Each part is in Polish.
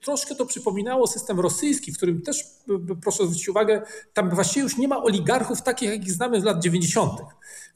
troszkę to przypominało system rosyjski, w którym też, proszę zwrócić uwagę, tam właściwie już nie ma oligarchów takich, jakich znamy z lat 90.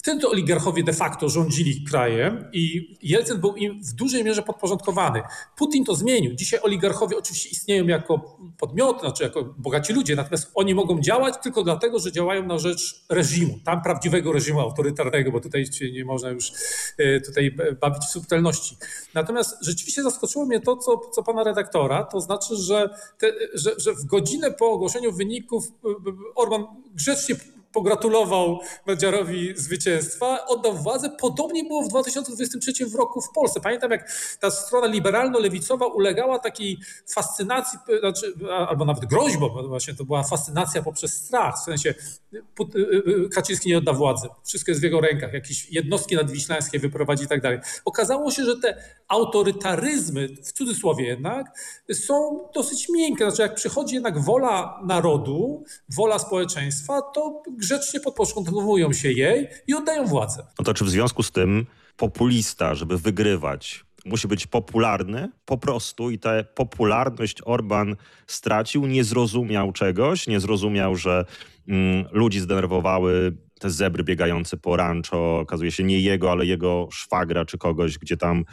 Wtedy oligarchowie de facto rządzili krajem i Jelcyn był im w dużej mierze podporządkowany. Putin to zmienił. Dzisiaj oligarchowie oczywiście istnieją jako podmioty, znaczy jako bogaci ludzie, natomiast oni mogą działać tylko dlatego, że działają na rzecz reżimu, tam prawdziwego reżimu autorytarnego, bo tutaj nie można już e, tutaj bawić w subtelności. Natomiast rzeczywiście zaskoczyło mnie to, co, co pana redaktora, to znaczy, że, te, że, że w godzinę po ogłoszeniu wyników e, Orban grzecznie pogratulował Madziarowi zwycięstwa, oddał władzę. Podobnie było w 2023 roku w Polsce. Pamiętam, jak ta strona liberalno-lewicowa ulegała takiej fascynacji, znaczy, albo nawet groźbom, bo właśnie to była fascynacja poprzez strach, w sensie y, y, Kaczyński nie odda władzy, wszystko jest w jego rękach, jakieś jednostki nadwiślańskie wyprowadzi i tak dalej. Okazało się, że te autorytaryzmy, w cudzysłowie jednak, są dosyć miękkie. Znaczy, jak przychodzi jednak wola narodu, wola społeczeństwa, to grzecznie podporządkowują się jej i oddają władzę. No to czy w związku z tym populista, żeby wygrywać, musi być popularny po prostu i tę popularność Orban stracił, nie zrozumiał czegoś, nie zrozumiał, że mm, ludzi zdenerwowały te zebry biegające po rancho, okazuje się nie jego, ale jego szwagra czy kogoś, gdzie tam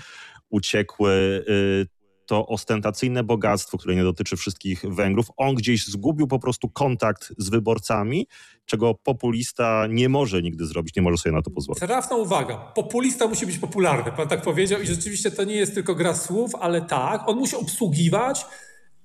uciekły y, to ostentacyjne bogactwo, które nie dotyczy wszystkich Węgrów, on gdzieś zgubił po prostu kontakt z wyborcami, czego populista nie może nigdy zrobić, nie może sobie na to pozwolić. Trafna uwaga. Populista musi być popularny, pan tak powiedział i rzeczywiście to nie jest tylko gra słów, ale tak, on musi obsługiwać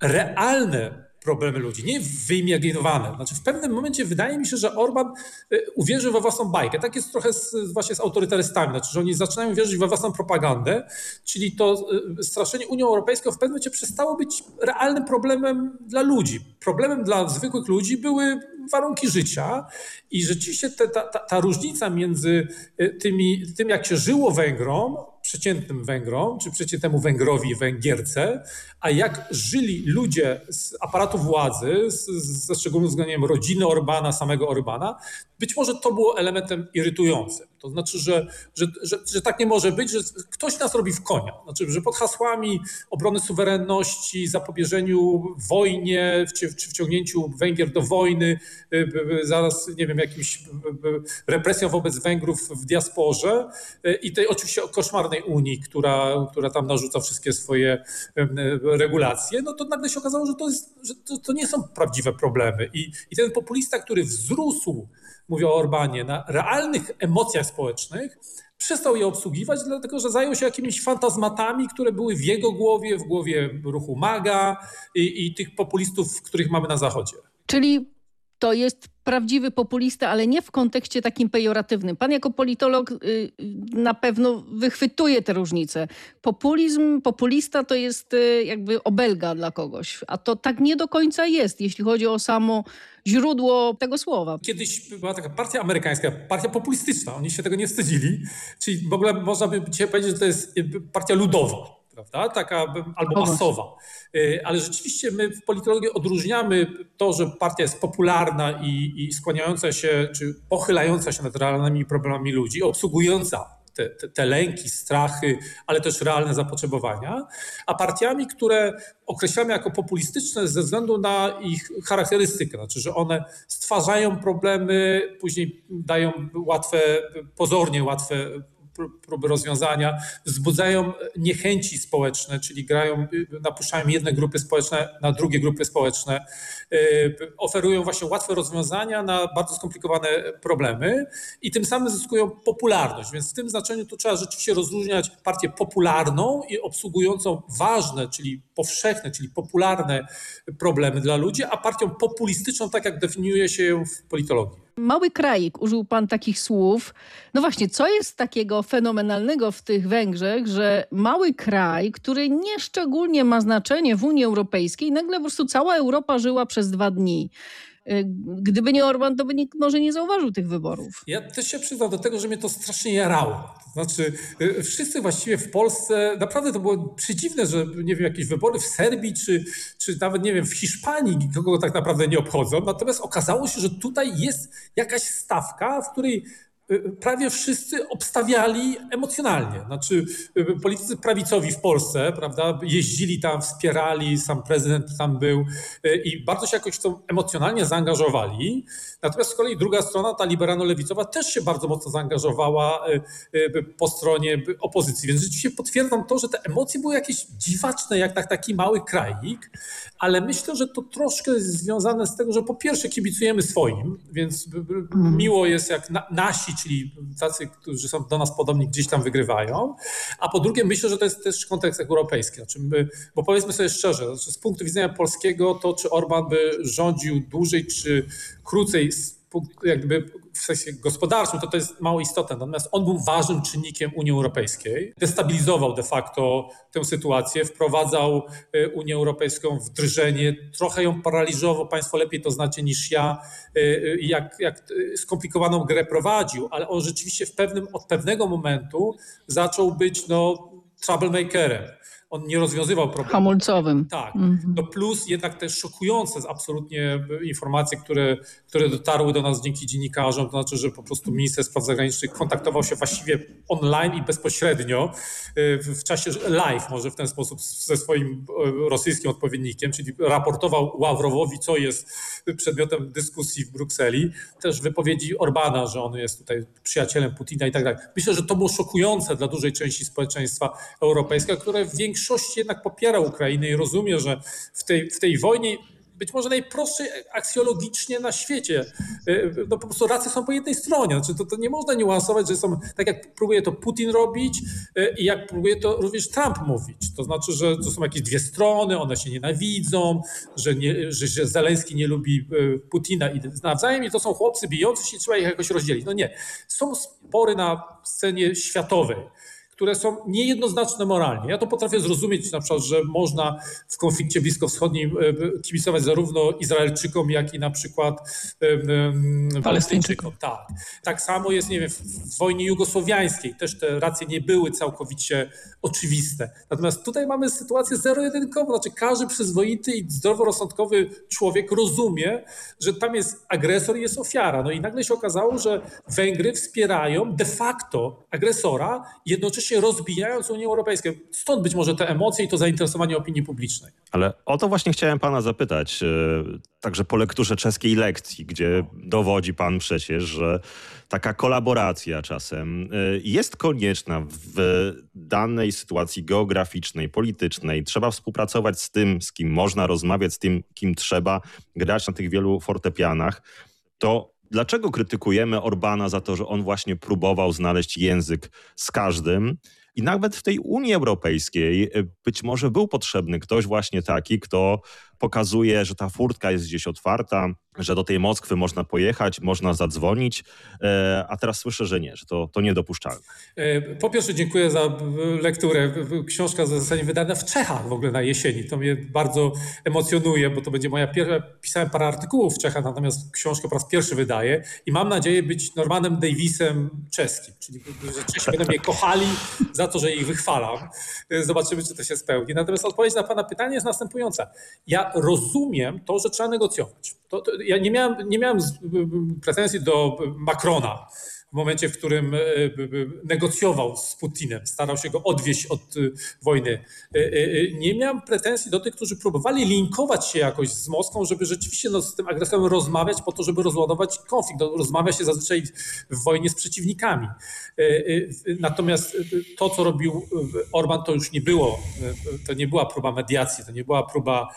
realne problemy ludzi, nie wyimaginowane. Znaczy w pewnym momencie wydaje mi się, że Orban y, uwierzy we własną bajkę. Tak jest trochę z, właśnie z autorytarystami, znaczy, że oni zaczynają wierzyć we własną propagandę, czyli to y, straszenie Unią Europejską w pewnym momencie przestało być realnym problemem dla ludzi. Problemem dla zwykłych ludzi były warunki życia i rzeczywiście te, ta, ta, ta różnica między y, tymi, tym, jak się żyło Węgrom, przeciętnym Węgrom, czy przeciętnemu Węgrowi, Węgierce, a jak żyli ludzie z aparatu władzy, z, ze szczególnym względem rodziny Orbana, samego Orbana, być może to było elementem irytującym. To znaczy, że, że, że, że, tak nie może być, że ktoś nas robi w konia. Znaczy, że pod hasłami obrony suwerenności, zapobieżeniu wojnie, czy, wciągnięciu Węgier do wojny, y, y, y, zaraz, nie wiem, jakimś represją wobec Węgrów w diasporze i tej oczywiście koszmarnej Unii, która, która tam narzuca wszystkie swoje regulacje, no to nagle się okazało, że to, jest, że to, to nie są prawdziwe problemy. I, I ten populista, który wzrósł mówię o Orbanie, na realnych emocjach społecznych, przestał je obsługiwać, dlatego że zajął się jakimiś fantazmatami, które były w jego głowie, w głowie ruchu MAGA i, i tych populistów, których mamy na Zachodzie. Czyli to jest prawdziwy populista, ale nie w kontekście takim pejoratywnym. Pan jako politolog y, na pewno wychwytuje te różnice. Populizm, populista to jest y, jakby obelga dla kogoś, a to tak nie do końca jest, jeśli chodzi o samo źródło tego słowa. Kiedyś była taka partia amerykańska, partia populistyczna, oni się tego nie wstydzili, czyli w ogóle można by powiedzieć, że to jest y, partia ludowa prawda? Taka albo masowa. Y, ale rzeczywiście my w politologii odróżniamy to, że partia jest popularna i, i skłaniająca się, czy pochylająca się nad realnymi problemami ludzi, obsługująca te, te, te, lęki, strachy, ale też realne zapotrzebowania, a partiami, które określamy jako populistyczne ze względu na ich charakterystykę, znaczy, że one stwarzają problemy, później dają łatwe, pozornie łatwe próby rozwiązania, wzbudzają niechęci społeczne, czyli grają, napuszczają jedne grupy społeczne na drugie grupy społeczne, y, oferują właśnie łatwe rozwiązania na bardzo skomplikowane problemy i tym samym zyskują popularność. Więc w tym znaczeniu to trzeba rzeczywiście rozróżniać partię popularną i obsługującą ważne, czyli powszechne, czyli popularne problemy dla ludzi, a partią populistyczną, tak jak definiuje się ją w politologii. Mały krajik, użył pan takich słów. No właśnie, co jest takiego fenomenalnego w tych Węgrzech, że mały kraj, który nie szczególnie ma znaczenie w Unii Europejskiej, nagle po prostu cała Europa żyła przez dwa dni. Y, gdyby nie Orban, to by nikt może nie zauważył tych wyborów. Ja też się przyznam do tego, że mnie to strasznie jarało. Znaczy, y, wszyscy właściwie w Polsce, naprawdę to było przedziwne, że nie wiem, jakieś wybory w Serbii, czy, czy nawet nie wiem, w Hiszpanii kogo tak naprawdę nie obchodzą. Natomiast okazało się, że tutaj jest jakaś stawka, w której prawie wszyscy obstawiali emocjonalnie. Znaczy politycy prawicowi w Polsce, prawda, jeździli tam, wspierali, sam prezydent tam był i bardzo się jakoś to emocjonalnie zaangażowali. Natomiast z kolei druga strona, ta liberalno-lewicowa, też się bardzo mocno zaangażowała po stronie opozycji. Więc rzeczywiście potwierdzam to, że te emocje były jakieś dziwaczne, jak tak, taki mały krajnik, ale myślę, że to troszkę jest związane z tego, że po pierwsze kibicujemy swoim, więc mhm. miło jest jak nasi czyli tacy, którzy są do nas podobni, gdzieś tam wygrywają. A po drugie, myślę, że to jest też kontekst europejski. Znaczy my, bo powiedzmy sobie szczerze, znaczy z punktu widzenia polskiego, to czy Orban by rządził dłużej czy krócej jakby w sensie gospodarczym, to to jest mało istotne. Natomiast on był ważnym czynnikiem Unii Europejskiej. Destabilizował de facto tę sytuację, wprowadzał e, Unię Europejską w drżenie, trochę ją paraliżował, państwo lepiej to znacie niż ja, e, e, jak, jak skomplikowaną grę prowadził, ale on rzeczywiście w pewnym, od pewnego momentu zaczął być no, troublemakerem on nie rozwiązywał problemu. Hamulcowym. Tak. Mhm. No plus jednak te szokujące absolutnie informacje, które, które dotarły do nas dzięki dziennikarzom, to znaczy, że po prostu minister spraw zagranicznych kontaktował się właściwie online i bezpośrednio y, w czasie live, może w ten sposób ze swoim y, rosyjskim odpowiednikiem, czyli raportował Ławrowowi, co jest przedmiotem dyskusji w Brukseli. Też wypowiedzi Orbana, że on jest tutaj przyjacielem Putina i tak dalej. Myślę, że to było szokujące dla dużej części społeczeństwa europejskiego, które w większości większości jednak popiera Ukrainę i rozumie, że w tej, w tej wojnie być może najprostszej aksjologicznie na świecie. Y, no po prostu racje są po jednej stronie. Znaczy to, to nie można niuansować, że są, tak jak próbuje to Putin robić y, i jak próbuje to również Trump mówić. To znaczy, że to są jakieś dwie strony, one się nienawidzą, że, nie, że, że Zeleński nie lubi y, Putina i nawzajem i to są chłopcy bijący się, trzeba ich jakoś rozdzielić. No nie. Są spory na scenie światowej które są niejednoznaczne moralnie. Ja to potrafię zrozumieć na przykład, że można w konflikcie bliskowschodnim e, kibicować zarówno Izraelczykom, jak i na przykład Palestyńczykom. Tak. tak samo jest, nie wiem, w wojnie jugosłowiańskiej też te racje nie były całkowicie oczywiste. Natomiast tutaj mamy sytuację zero-jedynkową, znaczy każdy przyzwoity i zdroworozsądkowy człowiek rozumie, że tam jest agresor i jest ofiara. No i nagle się okazało, że Węgry wspierają de facto agresora, jednocześnie się rozbijając Unię Europejską. Stąd być może te emocje i to zainteresowanie opinii publicznej. Ale o to właśnie chciałem pana zapytać, e, także po lekturze czeskiej lekcji, gdzie dowodzi pan przecież, że taka kolaboracja czasem e, jest konieczna w danej sytuacji geograficznej, politycznej. Trzeba współpracować z tym, z kim można rozmawiać, z tym, kim trzeba grać na tych wielu fortepianach. To Dlaczego krytykujemy Orbana za to, że on właśnie próbował znaleźć język z każdym? I nawet w tej Unii Europejskiej y, być może był potrzebny ktoś właśnie taki, kto pokazuje, że ta furtka jest gdzieś otwarta, że do tej Moskwy można pojechać, można zadzwonić, e, a teraz słyszę, że nie, że to, to niedopuszczalne. E, po pierwsze dziękuję za lekturę. Książka zostanie wydana w Czechach w ogóle na jesieni. To mnie bardzo emocjonuje, bo to będzie moja pierwsza, pisałem parę artykułów w Czechach, natomiast książkę po raz pierwszy wydaję i mam nadzieję być Normanem Davisem czeskim, czyli że Czesi będą mnie kochali za to, że ich wychwalam. E, zobaczymy, czy to się spełni. Natomiast odpowiedź na pana pytanie jest następująca. Ja rozumiem to, że trzeba negocjować. To, to, ja nie miałem, nie miałem pretensji do Macrona w momencie, w którym e, negocjował z Putinem, starał się go odwieść od e, wojny. E, nie miałem pretensji do tych, którzy próbowali linkować się jakoś z Moskwą, żeby rzeczywiście no, z tym agresorem rozmawiać po to, żeby rozładować konflikt. No, rozmawia się zazwyczaj w wojnie z przeciwnikami. Natomiast to, co robił Orban, to już nie było, to nie była próba mediacji, to nie była próba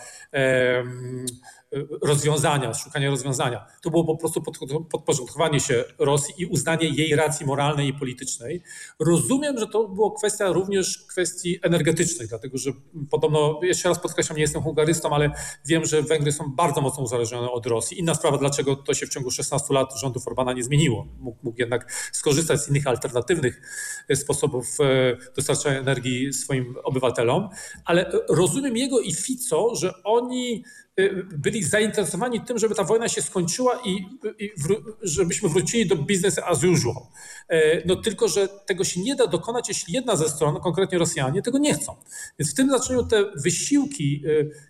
rozwiązania, szukania rozwiązania. To było po prostu podporządkowanie się Rosji i uznanie jej racji moralnej i politycznej. Rozumiem, że to była kwestia również kwestii energetycznej, dlatego że podobno, jeszcze raz podkreślam, nie jestem hungarystą, ale wiem, że Węgry są bardzo mocno uzależnione od Rosji. Inna sprawa, dlaczego to się w ciągu 16 lat rządów Orbana nie zmieniło. Mógł, mógł jednak skorzystać z innych alternatywnych sposobów e, dostarczania energii swoim obywatelom, ale rozumiem jego i Fico, że oni byli zainteresowani tym, żeby ta wojna się skończyła i, i żebyśmy wrócili do business as usual. No tylko, że tego się nie da dokonać, jeśli jedna ze stron, konkretnie Rosjanie, tego nie chcą. Więc w tym znaczeniu te wysiłki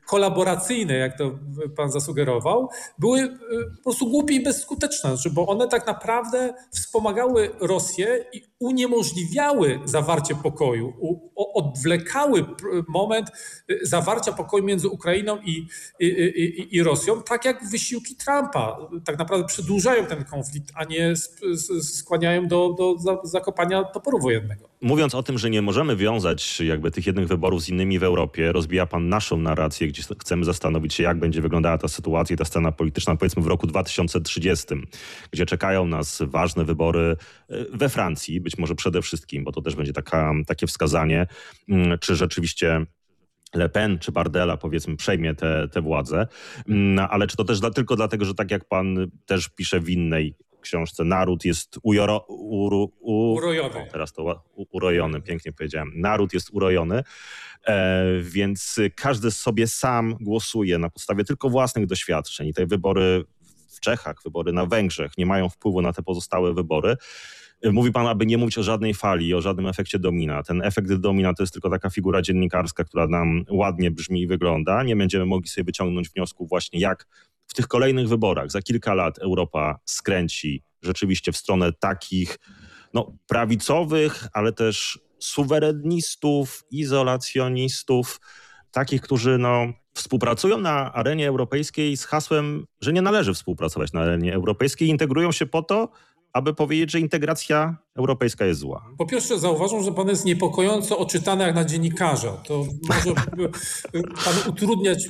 kolaboracyjne, jak to pan zasugerował, były po prostu głupie i bezskuteczne, bo one tak naprawdę wspomagały Rosję i uniemożliwiały zawarcie pokoju, odwlekały moment y, zawarcia pokoju między Ukrainą i, i, i, i Rosją, tak jak wysiłki Trumpa tak naprawdę przedłużają ten konflikt, a nie skłaniają do, do zakopania toporu wojennego. Mówiąc o tym, że nie możemy wiązać jakby tych jednych wyborów z innymi w Europie, rozbija pan naszą narrację, gdzie chcemy zastanowić się, jak będzie wyglądała ta sytuacja i ta scena polityczna, powiedzmy w roku 2030, gdzie czekają nas ważne wybory e, we Francji, być może przede wszystkim, bo to też będzie taka, takie wskazanie, mm, czy rzeczywiście Le Pen czy Bardella, powiedzmy, przejmie te, te władzę. Mm, ale czy to też dla, tylko dlatego, że tak jak pan też pisze w innej książce Naród jest ujoro, uru, u, urojony. O, teraz to u, urojony, pięknie powiedziałem. Naród jest urojony, e, więc każdy sobie sam głosuje na podstawie tylko własnych doświadczeń. I te wybory w Czechach, wybory na Węgrzech nie mają wpływu na te pozostałe wybory. Mówi pan, aby nie mówić o żadnej fali, o żadnym efekcie domina. Ten efekt domina to jest tylko taka figura dziennikarska, która nam ładnie brzmi i wygląda. Nie będziemy mogli sobie wyciągnąć wniosku właśnie jak w tych kolejnych wyborach. Za kilka lat Europa skręci rzeczywiście w stronę takich no, prawicowych, ale też suwerenistów, izolacjonistów, takich, którzy no, współpracują na arenie europejskiej z hasłem, że nie należy współpracować na arenie europejskiej, integrują się po to, aby powiedzieć, że integracja europejska jest zła? Po pierwsze zauważam, że pan jest niepokojąco oczytany jak na dziennikarza. To może pan utrudniać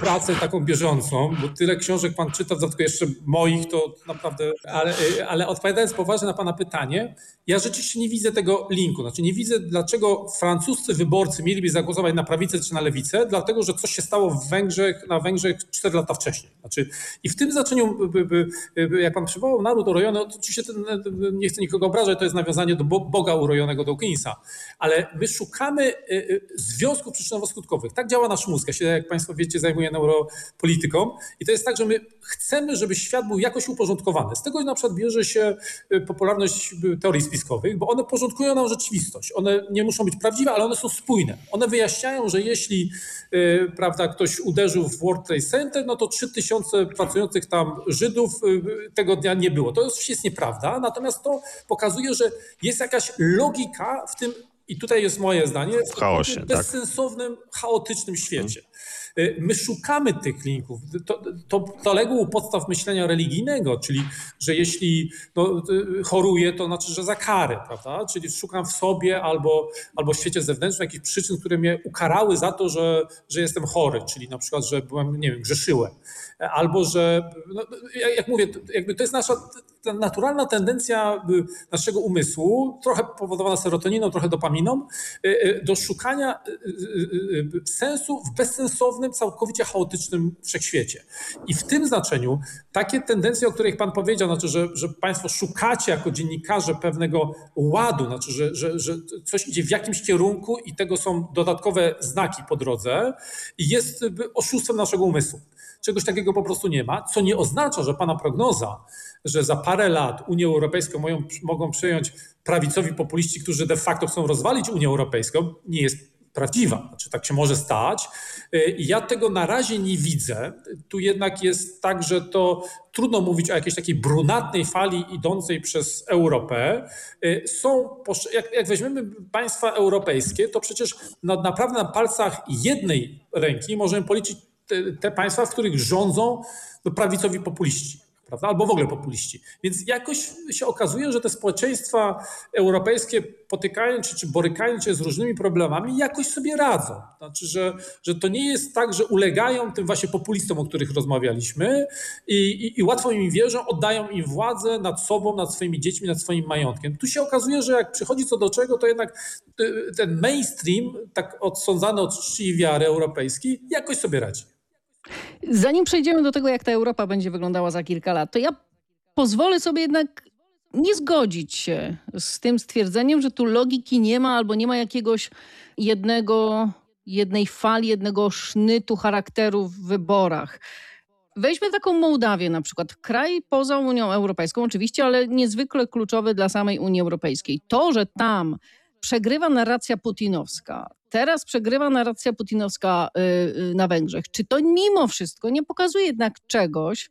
pracę taką bieżącą, bo tyle książek pan czyta, za tylko jeszcze moich, to naprawdę... Ale, ale odpowiadając poważnie na pana pytanie, ja rzeczywiście nie widzę tego linku. Znaczy nie widzę, dlaczego francuscy wyborcy mieliby zagłosować na prawicę czy na lewicę, dlatego, że coś się stało w Węgrzech, na Węgrzech 4 lata wcześniej. Znaczy, I w tym znaczeniu, jak pan przywołał naród urojony, oczywiście ten, nie chcę nikogo obrażać, to jest nawiązanie do Boga urojonego Dawkinsa, ale my szukamy y, y, związków przyczynowo-skutkowych. Tak działa nasz mózg. Ja się, jak Państwo wiecie, zajmuję neuropolityką i to jest tak, że my chcemy, żeby świat był jakoś uporządkowany. Z tego na przykład bierze się y, popularność teorii spiskowych, bo one porządkują nam rzeczywistość. One nie muszą być prawdziwe, ale one są spójne. One wyjaśniają, że jeśli prawda, ktoś uderzył w World Trade Center, no to 3000 pracujących tam Żydów tego dnia nie było. To oczywiście jest nieprawda, natomiast to pokazuje, że jest jakaś logika w tym, i tutaj jest moje zdanie, w, w chaosie, tak. bezsensownym, tak? chaotycznym świecie. Y, my szukamy tych linków. To, to, to legło u podstaw myślenia religijnego, czyli że jeśli no, y, choruję, to znaczy, że za karę, prawda? Czyli szukam w sobie albo, albo w świecie zewnętrznym jakichś przyczyn, które mnie ukarały za to, że, że jestem chory, czyli na przykład, że byłem, nie wiem, grzeszyłem. Albo, że, no, jak mówię, jakby to jest nasza naturalna tendencja y, naszego umysłu, trochę powodowana serotoniną, trochę dopaminą, do szukania sensu w bezsensownym całkowicie chaotycznym wszechświecie. I w tym znaczeniu takie tendencje, o których Pan powiedział, znaczy, że, że Państwo szukacie jako dziennikarze pewnego ładu, znaczy, że, że, że coś idzie w jakimś kierunku i tego są dodatkowe znaki po drodze, jest oszustwem naszego umysłu. Czegoś takiego po prostu nie ma, co nie oznacza, że Pana prognoza, że za parę lat Unię Europejską mogą, mogą przejąć prawicowi populiści, którzy de facto chcą rozwalić Unię Europejską, nie jest prawdziwa. Znaczy, tak się może stać. Y, ja tego na razie nie widzę. Tu jednak jest tak, że to trudno mówić o jakiejś takiej brunatnej fali idącej przez Europę. Y, są, jak, jak weźmiemy państwa europejskie, to przecież na, naprawdę na palcach jednej ręki możemy policzyć te, te państwa, w których rządzą prawicowi populiści prawda? albo w ogóle populiści. Więc jakoś się okazuje, że te społeczeństwa europejskie potykając się czy borykając się z różnymi problemami, jakoś sobie radzą. Znaczy, że, że to nie jest tak, że ulegają tym właśnie populistom, o których rozmawialiśmy i, i, i łatwo im wierzą, oddają im władzę nad sobą, nad swoimi dziećmi, nad swoim majątkiem. Tu się okazuje, że jak przychodzi co do czego, to jednak y, ten mainstream, tak odsądzany od czci wiary europejskiej, jakoś sobie radzi. Zanim przejdziemy do tego, jak ta Europa będzie wyglądała za kilka lat, to ja pozwolę sobie jednak nie zgodzić się z tym stwierdzeniem, że tu logiki nie ma albo nie ma jakiegoś jednego jednej fali, jednego sznytu charakteru w wyborach. Weźmy taką Mołdawię na przykład, kraj poza Unią Europejską oczywiście, ale niezwykle kluczowy dla samej Unii Europejskiej. To, że tam przegrywa narracja putinowska, teraz przegrywa narracja putinowska yy, na Węgrzech, czy to mimo wszystko nie pokazuje jednak czegoś,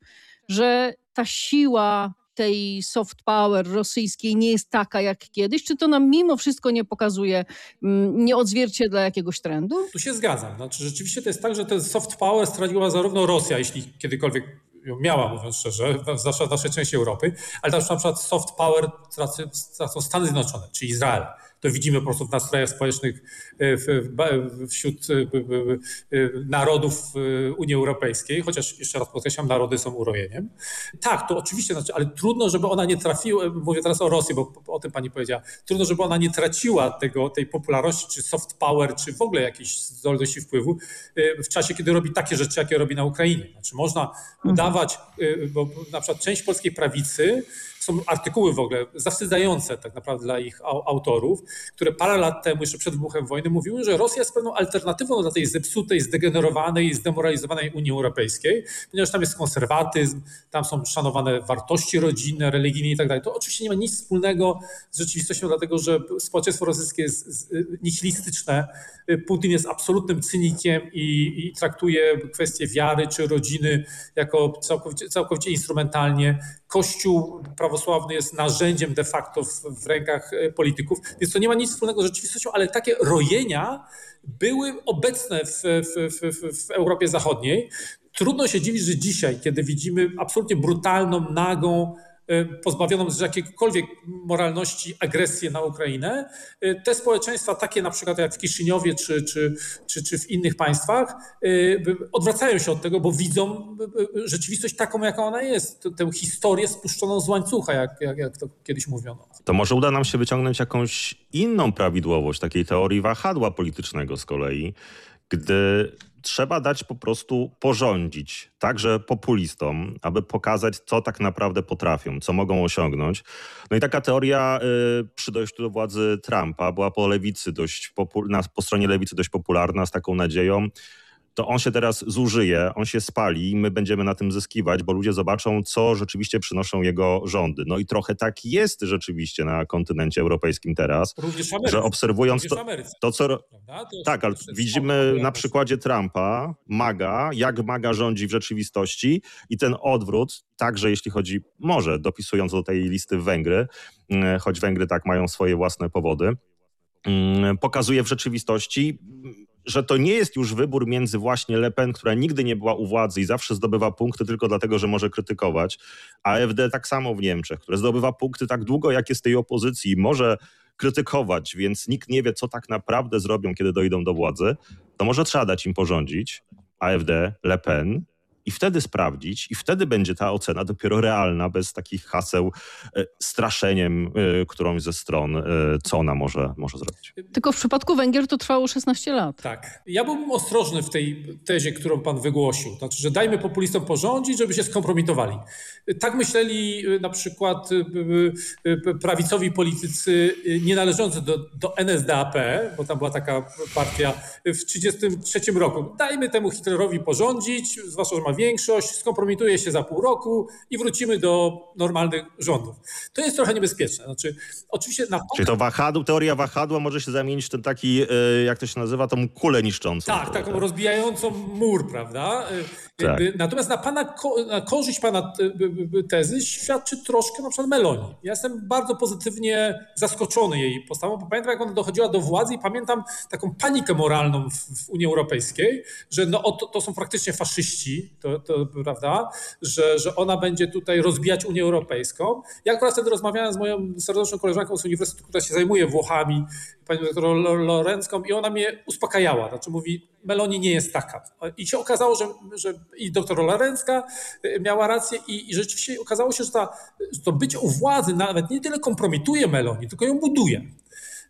że ta siła tej soft power rosyjskiej nie jest taka jak kiedyś? Czy to nam mimo wszystko nie pokazuje, mm, nie odzwierciedla jakiegoś trendu? Tu się zgadzam. Znaczy, rzeczywiście to jest tak, że ten soft power straciła zarówno Rosja, jeśli kiedykolwiek miała, mówiąc szczerze, zwłaszcza w naszej części Europy, ale też na przykład soft power tracą Stany Zjednoczone, czy Izrael to widzimy po prostu w nastrojach społecznych e, wśród e, e, narodów Unii Europejskiej, chociaż jeszcze raz podkreślam, narody są urojeniem. Tak, to oczywiście, znaczy, ale trudno, żeby ona nie trafiła, mówię teraz o Rosji, bo o tym pani powiedziała, trudno, żeby ona nie traciła tego, tej popularności, czy soft power, czy w ogóle jakiejś zdolności wpływu w czasie, kiedy robi takie rzeczy, jakie robi na Ukrainie. Znaczy można mhm. udawać, bo na przykład część polskiej prawicy są artykuły w ogóle zawstydzające tak naprawdę dla ich autorów, które parę lat temu, jeszcze przed wybuchem wojny, mówiły, że Rosja jest pewną alternatywą dla tej zepsutej, zdegenerowanej, zdemoralizowanej Unii Europejskiej, ponieważ tam jest konserwatyzm, tam są szanowane wartości rodzinne, religijne i tak. To oczywiście nie ma nic wspólnego z rzeczywistością, dlatego że społeczeństwo rosyjskie jest nihilistyczne. Putin jest absolutnym cynikiem i, i traktuje kwestie wiary czy rodziny jako całkowicie, całkowicie instrumentalnie. Kościół prawosławny jest narzędziem de facto w, w, rękach e, polityków, więc to nie ma nic wspólnego z rzeczywistością, ale takie rojenia były obecne w, w, w Europie Zachodniej. Trudno się dziwić, że dzisiaj, kiedy widzimy absolutnie brutalną, nagą, pozbawioną z jakiejkolwiek moralności agresję na Ukrainę, e, te społeczeństwa, takie na przykład jak w Kiszyniowie czy, czy, czy, czy w innych państwach, e, odwracają się od tego, bo widzą rzeczywistość taką, jaka ona jest, tę historię spuszczoną z łańcucha, jak, jak, jak to kiedyś mówiono. To może uda nam się wyciągnąć jakąś inną prawidłowość takiej teorii wahadła politycznego z kolei, gdy trzeba dać po prostu porządzić także populistom, aby pokazać, co tak naprawdę potrafią, co mogą osiągnąć. No i taka teoria y, przy dojściu do władzy Trumpa była po lewicy dość, na, po stronie lewicy dość popularna z taką nadzieją, to on się teraz zużyje, on się spali i my będziemy na tym zyskiwać, bo ludzie zobaczą, co rzeczywiście przynoszą jego rządy. No i trochę tak jest rzeczywiście na kontynencie europejskim teraz, że obserwując to, to co... To tak, ale widzimy na przykładzie Trumpa, MAGA, jak MAGA rządzi w rzeczywistości i ten odwrót, także jeśli chodzi, może dopisując do tej listy Węgry, mm, choć Węgry tak mają swoje własne powody, mm, pokazuje w rzeczywistości że to nie jest już wybór między właśnie Le Pen, która nigdy nie była u władzy i zawsze zdobywa punkty tylko dlatego, że może krytykować, a AfD tak samo w Niemczech, które zdobywa punkty tak długo, jak jest tej opozycji i może krytykować, więc nikt nie wie, co tak naprawdę zrobią, kiedy dojdą do władzy, to może trzeba dać im porządzić. AfD, Le Pen, i wtedy sprawdzić, i wtedy będzie ta ocena dopiero realna, bez takich haseł e, straszeniem e, którąś ze stron, e, co ona może, może zrobić. Tylko w przypadku Węgier to trwało 16 lat. Tak. Ja byłbym ostrożny w tej tezie, którą pan wygłosił. Znaczy, że dajmy populistom porządzić, żeby się skompromitowali. Tak myśleli na przykład prawicowi politycy nie należący do, do NSDAP, bo tam była taka partia w 1933 roku. Dajmy temu Hitlerowi porządzić, zwłaszcza, że ma większość, skompromituje się za pół roku i wrócimy do normalnych rządów. To jest trochę niebezpieczne. Znaczy, oczywiście na Czyli to wahadło, teoria wahadła może się zamienić w ten taki, e, jak to się nazywa, tą kulę niszczącą. Tak, taką tak. rozbijającą mur, prawda? E, tak. Natomiast na pana, na korzyść pana e, tezy świadczy troszkę na przykład Meloni. Ja jestem bardzo pozytywnie zaskoczony jej postawą, bo pamiętam, jak ona dochodziła do władzy i pamiętam taką panikę moralną w, w Unii Europejskiej, że no, to, to są praktycznie faszyści, to, to, prawda, że, że ona będzie tutaj rozbijać Unię Europejską. Ja akurat wtedy rozmawiałem z moją serdeczną koleżanką z uniwersytetu, która się zajmuje Włochami, panią doktor Lorencką i ona mnie uspokajała. Znaczy mówi, Meloni nie jest taka. I się okazało, że, że i doktor Lorencka y, miała rację i, i rzeczywiście okazało się, że, ta, że to bycie u władzy nawet nie tyle kompromituje Meloni, tylko ją buduje.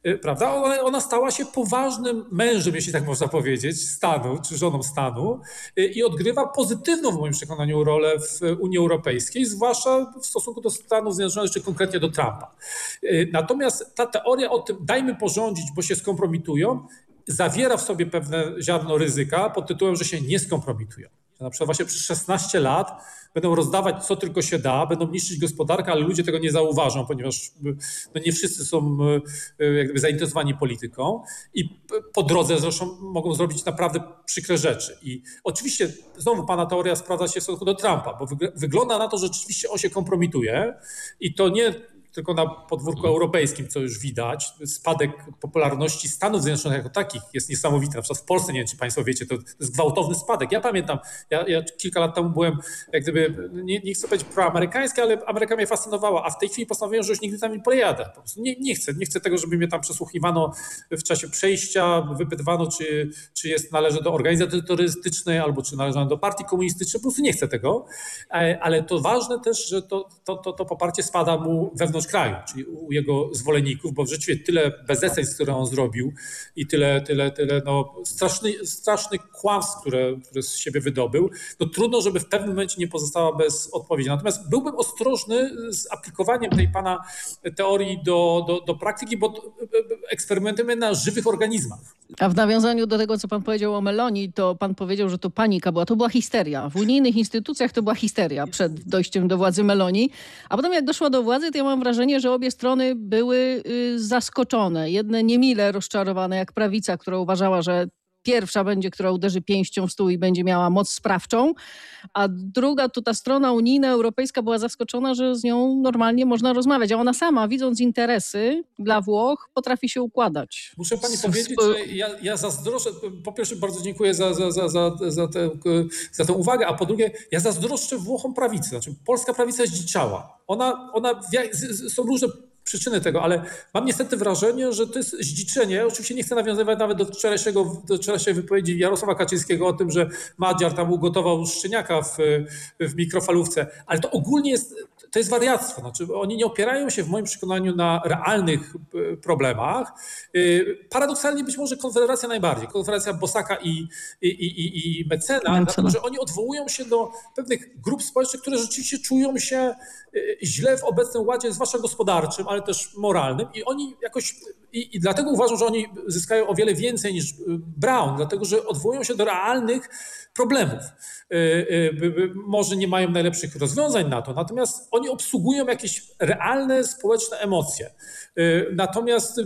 Y, prawda? Ona, ona, stała się poważnym mężem, jeśli tak można powiedzieć, stanu, czy żoną stanu y, i odgrywa pozytywną w moim przekonaniu rolę w Unii Europejskiej, zwłaszcza w stosunku do Stanów Zjednoczonych, czy konkretnie do Trumpa. Y, natomiast ta teoria o tym, dajmy porządzić, bo się skompromitują, zawiera w sobie pewne ziarno ryzyka pod tytułem, że się nie skompromitują. Na przykład właśnie przez 16 lat będą rozdawać co tylko się da, będą niszczyć gospodarkę, ale ludzie tego nie zauważą, ponieważ no nie wszyscy są e, jakby zainteresowani polityką i po drodze zresztą mogą zrobić naprawdę przykre rzeczy. I oczywiście znowu pana teoria sprawdza się w stosunku do Trumpa, bo wygląda na to, że rzeczywiście on się kompromituje i to nie tylko na podwórku europejskim, co już widać. Spadek popularności Stanów Zjednoczonych jako takich jest niesamowity. Na przykład w Polsce, nie wiem czy Państwo wiecie, to jest gwałtowny spadek. Ja pamiętam, ja, ja kilka lat temu byłem, jak gdyby, nie, nie chcę powiedzieć proamerykański, ale Ameryka mnie fascynowała, a w tej chwili postanowiłem, że już nigdy tam nie pojadę. Po prostu nie, nie chcę, nie chcę tego, żeby mnie tam przesłuchiwano w czasie przejścia, wypytywano, czy, czy jest, należy do organizacji terrorystycznej albo czy należy do partii komunistycznej. Po prostu nie chcę tego, e, ale to ważne też, że to, to, to, to poparcie spada mu wewnątrz wewnątrz kraju, czyli u jego zwolenników, bo rzeczywiście tyle bezeceństw, które on zrobił i tyle, tyle, tyle no, straszny, strasznych kłamstw, które, które z siebie wydobył, no trudno, żeby w pewnym momencie nie pozostała bez odpowiedzi. Natomiast byłbym ostrożny z aplikowaniem tej pana teorii do, do, do praktyki, bo eksperymentujemy na żywych organizmach. A w nawiązaniu do tego, co pan powiedział o Meloni, to pan powiedział, że to panika była. To była histeria. W unijnych instytucjach to była histeria przed dojściem do władzy Meloni. A potem jak doszła do władzy, to ja mam wrażenie, że obie strony były y, zaskoczone. Jedne niemile rozczarowane, jak prawica, która uważała, że pierwsza będzie, która uderzy pięścią w stół i będzie miała moc sprawczą, a druga, to ta strona unijna, europejska była zaskoczona, że z nią normalnie można rozmawiać, a ona sama, widząc interesy dla Włoch, potrafi się układać. Muszę pani powiedzieć, że ja, ja zazdroszczę, po pierwsze bardzo dziękuję za, za, za, za, za, tę, za tę uwagę, a po drugie ja zazdroszczę Włochom prawicy, znaczy polska prawica zdziczała. Ona, ona, są różne przyczyny tego, ale mam niestety wrażenie, że to jest zdziczenie. Oczywiście nie chcę nawiązywać nawet do wczorajszego, do wczorajszej wypowiedzi Jarosława Kaczyńskiego o tym, że Madziar tam ugotował szczeniaka w, w mikrofalówce, ale to ogólnie jest to jest wariactwo. Znaczy, oni nie opierają się w moim przekonaniu na realnych e, problemach. E, paradoksalnie być może Konfederacja najbardziej, Konfederacja Bosaka i, i, i, i Mecena, dlatego że oni odwołują się do pewnych grup społecznych, które rzeczywiście czują się e, źle w obecnym ładzie, zwłaszcza gospodarczym, ale też moralnym i oni jakoś i, I, dlatego uważam, że oni zyskają o wiele więcej niż Brown, dlatego że odwołują się do realnych problemów. Może nie mają najlepszych rozwiązań na to, natomiast oni obsługują jakieś realne społeczne emocje. Y, natomiast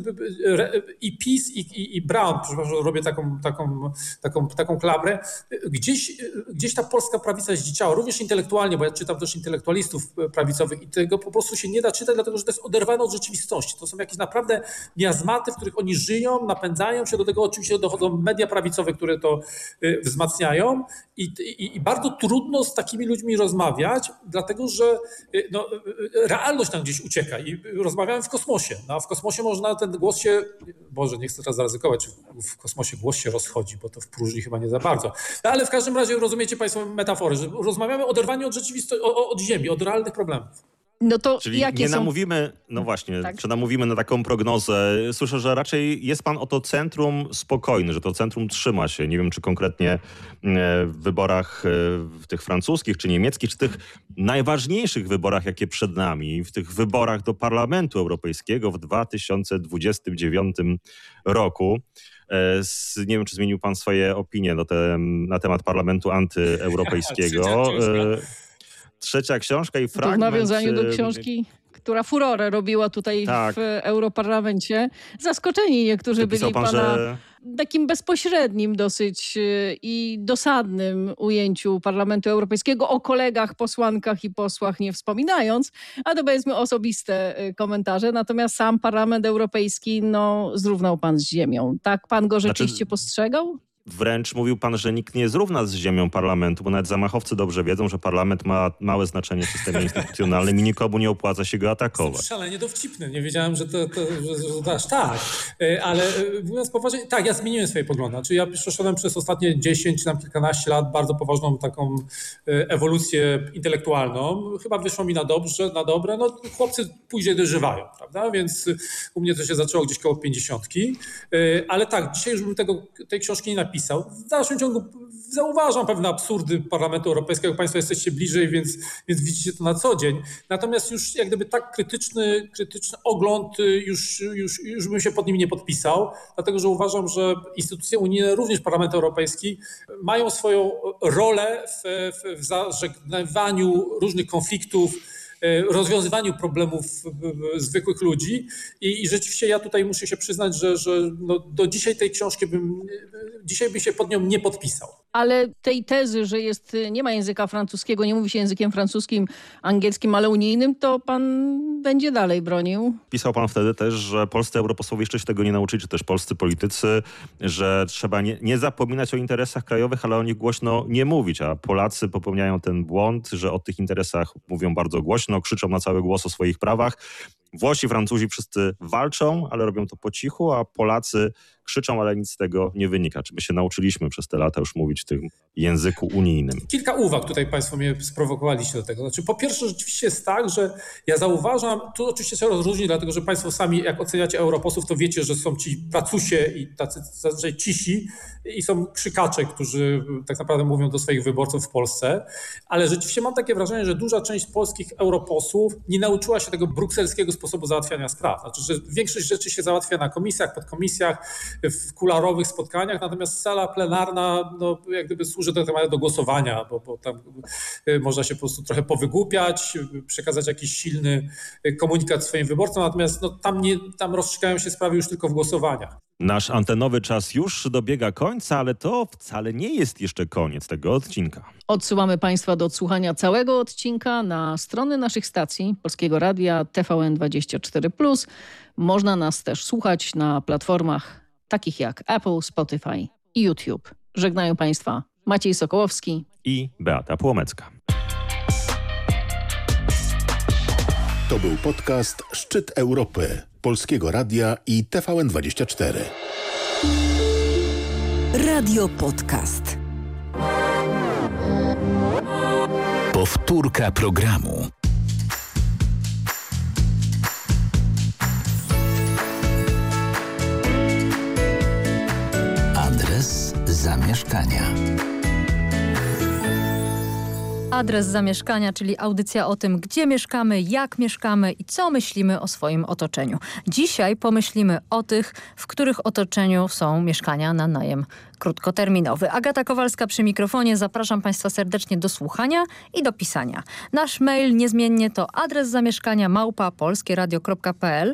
i PiS, i, i, i Brown, przepraszam, robię taką, taką, taką, taką klabrę, gdzieś, gdzieś ta polska prawica zdziczała, również intelektualnie, bo ja czytam też intelektualistów prawicowych i tego po prostu się nie da czytać, dlatego że to jest oderwane od rzeczywistości. To są jakieś naprawdę miazmaty, w których oni żyją, napędzają się, do tego oczywiście dochodzą media prawicowe, które to wzmacniają i, i, i bardzo trudno z takimi ludźmi rozmawiać, dlatego że no, realność tam gdzieś ucieka i rozmawiałem w kosmosie. No a w kosmosie można ten głos się, Boże, nie chcę teraz zaryzykować, w kosmosie głos się rozchodzi, bo to w próżni chyba nie za bardzo. No, ale w każdym razie rozumiecie Państwo metafory, że rozmawiamy oderwani od rzeczywistości, od ziemi, od realnych problemów. No to Czyli jakie nie są... namówimy, no właśnie, tak. czy namówimy na taką prognozę. Słyszę, że raczej jest pan o to centrum spokojny, że to centrum trzyma się. Nie wiem, czy konkretnie e, w wyborach e, w tych francuskich, czy niemieckich, czy tych najważniejszych wyborach, jakie przed nami, w tych wyborach do Parlamentu Europejskiego w 2029 roku. E, nie wiem, czy zmienił pan swoje opinie na temat Parlamentu antyeuropejskiego. trzecia książka i fragment... To w nawiązaniu do książki która furorę robiła tutaj tak. w Europarlamencie. Zaskoczeni niektórzy byli pan, pana że... takim bezpośrednim dosyć y, i dosadnym ujęciu Parlamentu Europejskiego, o kolegach, posłankach i posłach nie wspominając, a to powiedzmy osobiste y, komentarze. Natomiast sam Parlament Europejski no, zrównał pan z ziemią. Tak pan go znaczy, rzeczywiście znaczy... postrzegał? Wręcz mówił pan, że nikt nie zrówna z ziemią parlamentu, bo nawet zamachowcy dobrze wiedzą, że parlament ma małe znaczenie w systemie instytucjonalnym i nikomu nie opłaca się go atakować. Jestem szalenie dowcipny. Nie wiedziałem, że to, to że, że aż tak. E, ale e, mówiąc poważnie, tak, ja zmieniłem swoje poglądy. Znaczy ja przeszedłem przez ostatnie 10 czy tam kilkanaście lat bardzo poważną taką e, ewolucję intelektualną. Chyba wyszło mi na dobrze, na dobre. No chłopcy później dożywają, prawda? Więc u mnie to się zaczęło gdzieś koło pięćdziesiątki. Ale tak, dzisiaj już bym tego, tej książki nie napisał napisał. W dalszym ciągu zauważam pewne absurdy Parlamentu Europejskiego. Państwo jesteście bliżej, więc, więc widzicie to na co dzień. Natomiast już jak gdyby tak krytyczny, krytyczny ogląd już, już, już bym się pod nim nie podpisał, dlatego że uważam, że instytucje unijne, również Parlament Europejski, mają swoją rolę w, w, w zażegnywaniu różnych konfliktów, rozwiązywaniu problemów zwykłych ludzi. I, I, rzeczywiście ja tutaj muszę się przyznać, że, że no do dzisiaj tej książki bym, dzisiaj bym się pod nią nie podpisał. Ale tej tezy, że jest, nie ma języka francuskiego, nie mówi się językiem francuskim, angielskim, ale unijnym, to pan będzie dalej bronił. Pisał pan wtedy też, że polscy europosłowie jeszcze się tego nie nauczyli, czy też polscy politycy, że trzeba nie, nie zapominać o interesach krajowych, ale o nich głośno nie mówić, a Polacy popełniają ten błąd, że o tych interesach mówią bardzo głośno, krzyczą na cały głos o swoich prawach. Włosi, Francuzi wszyscy walczą, ale robią to po cichu, a Polacy krzyczą, ale nic z tego nie wynika. Czy my się nauczyliśmy przez te lata już mówić w tym języku unijnym? Kilka uwag tutaj Państwo mnie sprowokowaliście do tego. Znaczy, po pierwsze, rzeczywiście jest tak, że ja zauważam, tu oczywiście trzeba rozróżnić, dlatego że Państwo sami, jak oceniacie europosłów, to wiecie, że są ci pracusie i tacy zazwyczaj cisi i są krzykacze, którzy tak naprawdę mówią do swoich wyborców w Polsce. Ale rzeczywiście mam takie wrażenie, że duża część polskich europosłów nie nauczyła się tego brukselskiego sposobu załatwiania spraw. Znaczy, że większość rzeczy się załatwia na komisjach, podkomisjach, w kularowych spotkaniach, natomiast sala plenarna no, jak gdyby służy do, do głosowania, bo, bo tam y, można się po prostu trochę powygłupiać, przekazać jakiś silny komunikat swoim wyborcom, natomiast no, tam, nie, tam rozstrzygają się sprawy już tylko w głosowaniach. Nasz antenowy czas już dobiega końca, ale to wcale nie jest jeszcze koniec tego odcinka. Odsyłamy Państwa do odsłuchania całego odcinka na strony naszych stacji Polskiego Radia TVN24+. Można nas też słuchać na platformach takich jak Apple, Spotify i YouTube. Żegnają Państwa Maciej Sokołowski i Beata Płomecka. To był podcast Szczyt Europy Polskiego Radia i TVN24. Radio Podcast. Powtórka programu. Adres zamieszkania. Adres zamieszkania, czyli audycja o tym, gdzie mieszkamy, jak mieszkamy i co myślimy o swoim otoczeniu. Dzisiaj pomyślimy o tych, w których otoczeniu są mieszkania na najem krótkoterminowy. Agata Kowalska przy mikrofonie. Zapraszam Państwa serdecznie do słuchania i do pisania. Nasz mail niezmiennie to adres zamieszkania małpa polskieradio.pl,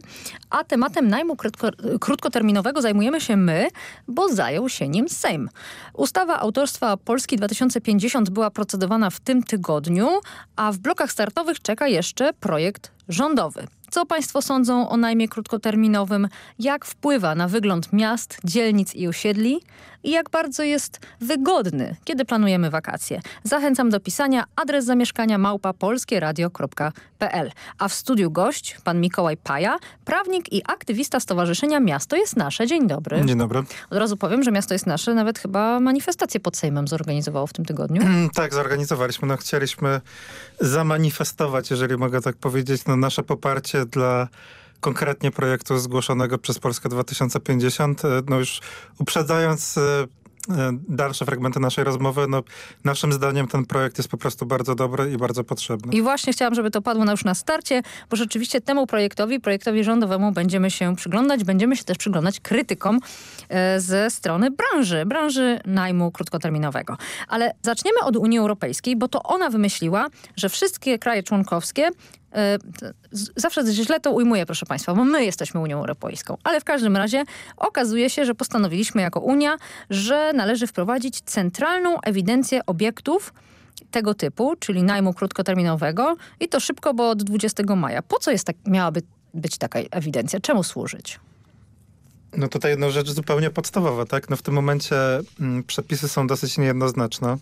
a tematem najmu krótko, krótkoterminowego zajmujemy się my, bo zajął się nim Sejm. Ustawa autorstwa Polski 2050 była procedowana w tym tygodniu, a w blokach startowych czeka jeszcze projekt rządowy. Co Państwo sądzą o najmie krótkoterminowym? Jak wpływa na wygląd miast, dzielnic i osiedli? I jak bardzo jest wygodny, kiedy planujemy wakacje? Zachęcam do pisania adres zamieszkania małpa polskieradio.pl. A w studiu gość pan Mikołaj Paja, prawnik i aktywista Stowarzyszenia Miasto jest Nasze. Dzień dobry. Dzień dobry. Od razu powiem, że Miasto jest Nasze nawet chyba manifestację pod Sejmem zorganizowało w tym tygodniu. tak, zorganizowaliśmy. No, chcieliśmy zamanifestować, jeżeli mogę tak powiedzieć, no, nasze poparcie dla konkretnie projektu zgłoszonego przez Polskę 2050. E, no już uprzedzając e, e, dalsze fragmenty naszej rozmowy, no naszym zdaniem ten projekt jest po prostu bardzo dobry i bardzo potrzebny. I właśnie chciałam, żeby to padło już na starcie, bo rzeczywiście temu projektowi, projektowi rządowemu będziemy się przyglądać, będziemy się też przyglądać krytykom ze strony branży, branży najmu krótkoterminowego. Ale zaczniemy od Unii Europejskiej, bo to ona wymyśliła, że wszystkie kraje członkowskie zawsze źle to ujmuję, proszę Państwa, bo my jesteśmy Unią Europejską. Ale w każdym razie okazuje się, że postanowiliśmy jako Unia, że należy wprowadzić centralną ewidencję obiektów tego typu, czyli najmu krótkoterminowego i to szybko, bo od 20 maja. Po co jest tak, miałaby być taka ewidencja? Czemu służyć? No tutaj jedna rzecz zupełnie podstawowa, tak? No w tym momencie mm, przepisy są dosyć niejednoznaczne.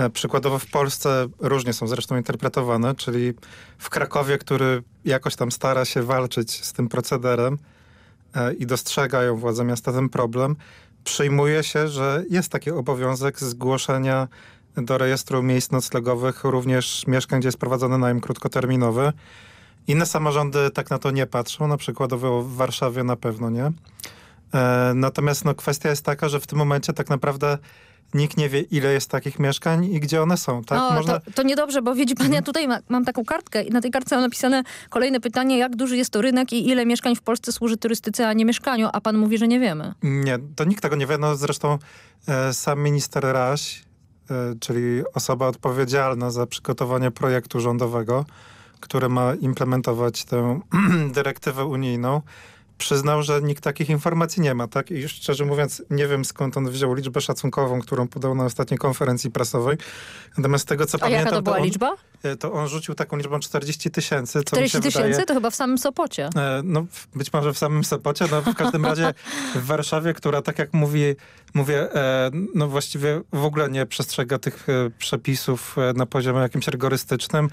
E, przykładowo w Polsce różnie są zresztą interpretowane, czyli w Krakowie, który jakoś tam stara się walczyć z tym procederem e, i dostrzegają władze miasta ten problem, przyjmuje się, że jest taki obowiązek zgłoszenia do rejestru miejsc noclegowych również mieszkań, gdzie jest prowadzony najem krótkoterminowy. Inne samorządy tak na to nie patrzą, na przykład w Warszawie na pewno nie. E, natomiast no, kwestia jest taka, że w tym momencie tak naprawdę nikt nie wie, ile jest takich mieszkań i gdzie one są. Tak? No, to, to niedobrze, bo widzi pan, ja tutaj ma, mam taką kartkę i na tej kartce mam napisane kolejne pytanie, jak duży jest to rynek i ile mieszkań w Polsce służy turystyce, a nie mieszkaniu, a pan mówi, że nie wiemy. Nie, to nikt tego nie wie. No, zresztą e, sam minister Raś, e, czyli osoba odpowiedzialna za przygotowanie projektu rządowego, który ma implementować tę dyrektywę unijną, przyznał, że nikt takich informacji nie ma, tak? I szczerze mówiąc, nie wiem skąd on wziął liczbę szacunkową, którą podał na ostatniej konferencji prasowej. Natomiast z tego, co A pamiętam, jaka to była on, liczba? e, to on rzucił taką liczbą 40 tysięcy. 40 tysięcy? To chyba w samym Sopocie. E, No, być może w samym Sopocie, no w każdym razie w Warszawie, która tak jak mówi, mówię, e, no właściwie w ogóle nie przestrzega tych przepisów na poziomie jakimś rygorystycznym,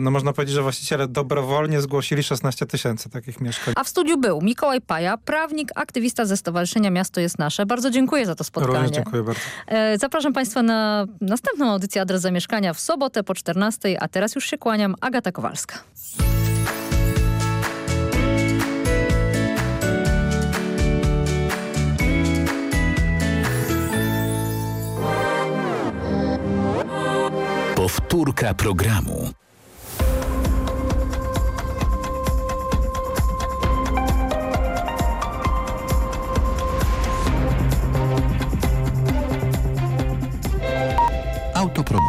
no można powiedzieć, że właściciele dobrowolnie zgłosili 16 tysięcy takich mieszkań. A w studiu był Mikołaj Paja, prawnik, aktywista ze Stowarzyszenia Miasto jest Nasze. Bardzo dziękuję za to spotkanie. Również dziękuję bardzo. E, Zapraszam Państwa na następną audycję Adres Zamieszkania w sobotę po 14, a teraz już się kłaniam. Agata Kowalska. Powtórka programu.